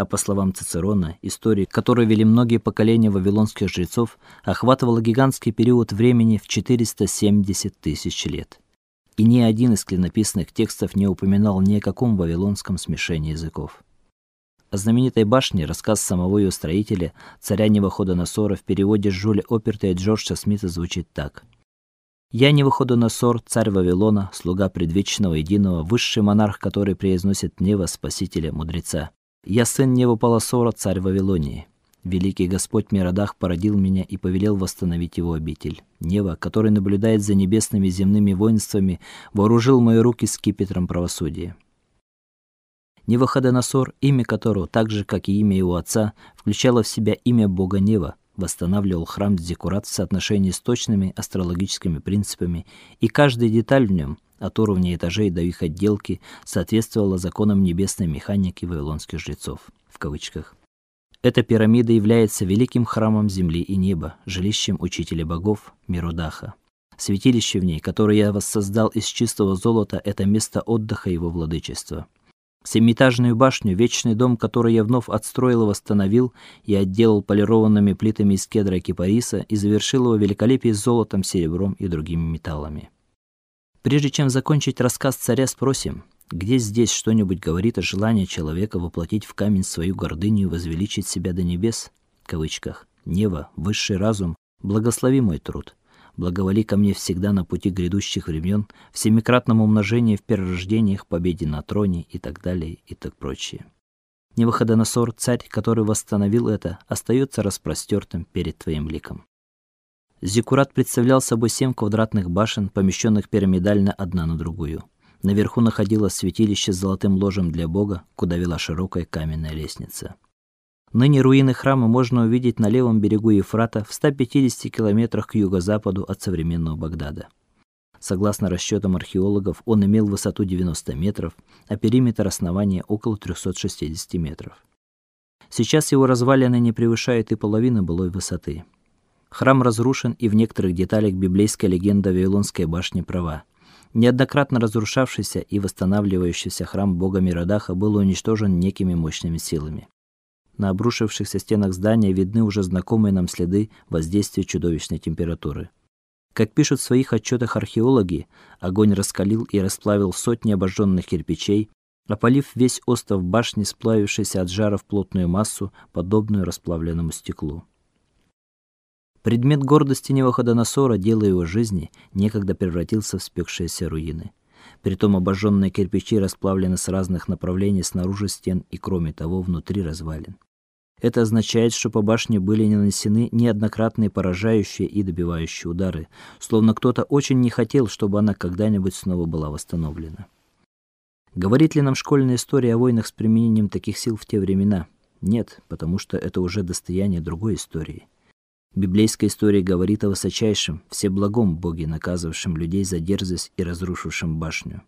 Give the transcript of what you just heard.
а по словам Цицерона, история, которую вели многие поколения вавилонских жрецов, охватывала гигантский период времени в 470 тысяч лет. И ни один из клинописных текстов не упоминал ни о каком вавилонском смешении языков. О знаменитой башне рассказ самого ее строителя, царя Невоходоносора в переводе Жюля Оперта и Джорджа Смита звучит так: Я Невоходоносор, царь Вавилона, слуга предвечного единого, высший монарх, который произносит Нева, спасителя, мудреца. Я сын Невополосора, царь Вавилонии. Великий Господь Миродах породил меня и повелел восстановить его обитель. Нева, который наблюдает за небесными и земными воинствами, вооружил мои руки скипетром правосудия. Невоходоносор, имя которого, так же как и имя его отца, включало в себя имя бога Нева, восстанавливал храм Зиккурат в соотношении с точными астрологическими принципами, и каждая деталь в нем, от уровня этажей до их отделки, соответствовала законам небесной механики вавилонских жрецов в кавычках. Эта пирамида является великим храмом земли и неба, жилищем учителя богов Миродаха. Святилище в ней, которое я воссоздал из чистого золота, это место отдыха его владычества. Семиэтажную башню, вечный дом, который я вновь отстроил и восстановил, и отделал полированными плитами из кедра и кипариса и завершил его великолепие золотом, серебром и другими металлами. Прежде чем закончить рассказ царя, спросим, где здесь что-нибудь говорит о желании человека воплотить в камень свою гордыню и возвеличить себя до небес? В кавычках. Нева, высший разум, благослови мой труд благоволи ко мне всегда на пути грядущих времен, в семикратном умножении в перерождениях, победе на троне и так далее и так прочее. Невыходоносор, царь, который восстановил это, остается распростертым перед твоим ликом. Зиккурат представлял собой семь квадратных башен, помещенных пирамидально одна на другую. Наверху находилось святилище с золотым ложем для Бога, куда вела широкая каменная лестница. Ныне руины храма можно увидеть на левом берегу Ефрата в 150 километрах к юго-западу от современного Багдада. Согласно расчетам археологов, он имел высоту 90 метров, а периметр основания около 360 метров. Сейчас его развалины не превышают и половины былой высоты. Храм разрушен, и в некоторых деталях библейская легенда Вавилонской башни права. Неоднократно разрушавшийся и восстанавливающийся храм бога Мирадаха был уничтожен некими мощными силами. На обрушившихся стенах здания видны уже знакомые нам следы воздействия чудовищной температуры. Как пишут в своих отчетах археологи, огонь раскалил и расплавил сотни обожженных кирпичей, опалив весь остов башни, сплавившийся от жара в плотную массу, подобную расплавленному стеклу. Предмет гордости Невоходоносора, дело его жизни, некогда превратился в спекшиеся руины. Притом обожженные кирпичи расплавлены с разных направлений снаружи стен и, кроме того, внутри развалин. Это означает, что по башне были нанесены неоднократные поражающие и добивающие удары, словно кто-то очень не хотел, чтобы она когда-нибудь снова была восстановлена. Говорит ли нам школьная история о войнах с применением таких сил в те времена? Нет, потому что это уже достояние другой истории. Библейская история говорит о высочайшем, всеблагом Боге, наказывавшем людей за дерзость и разрушившем башню.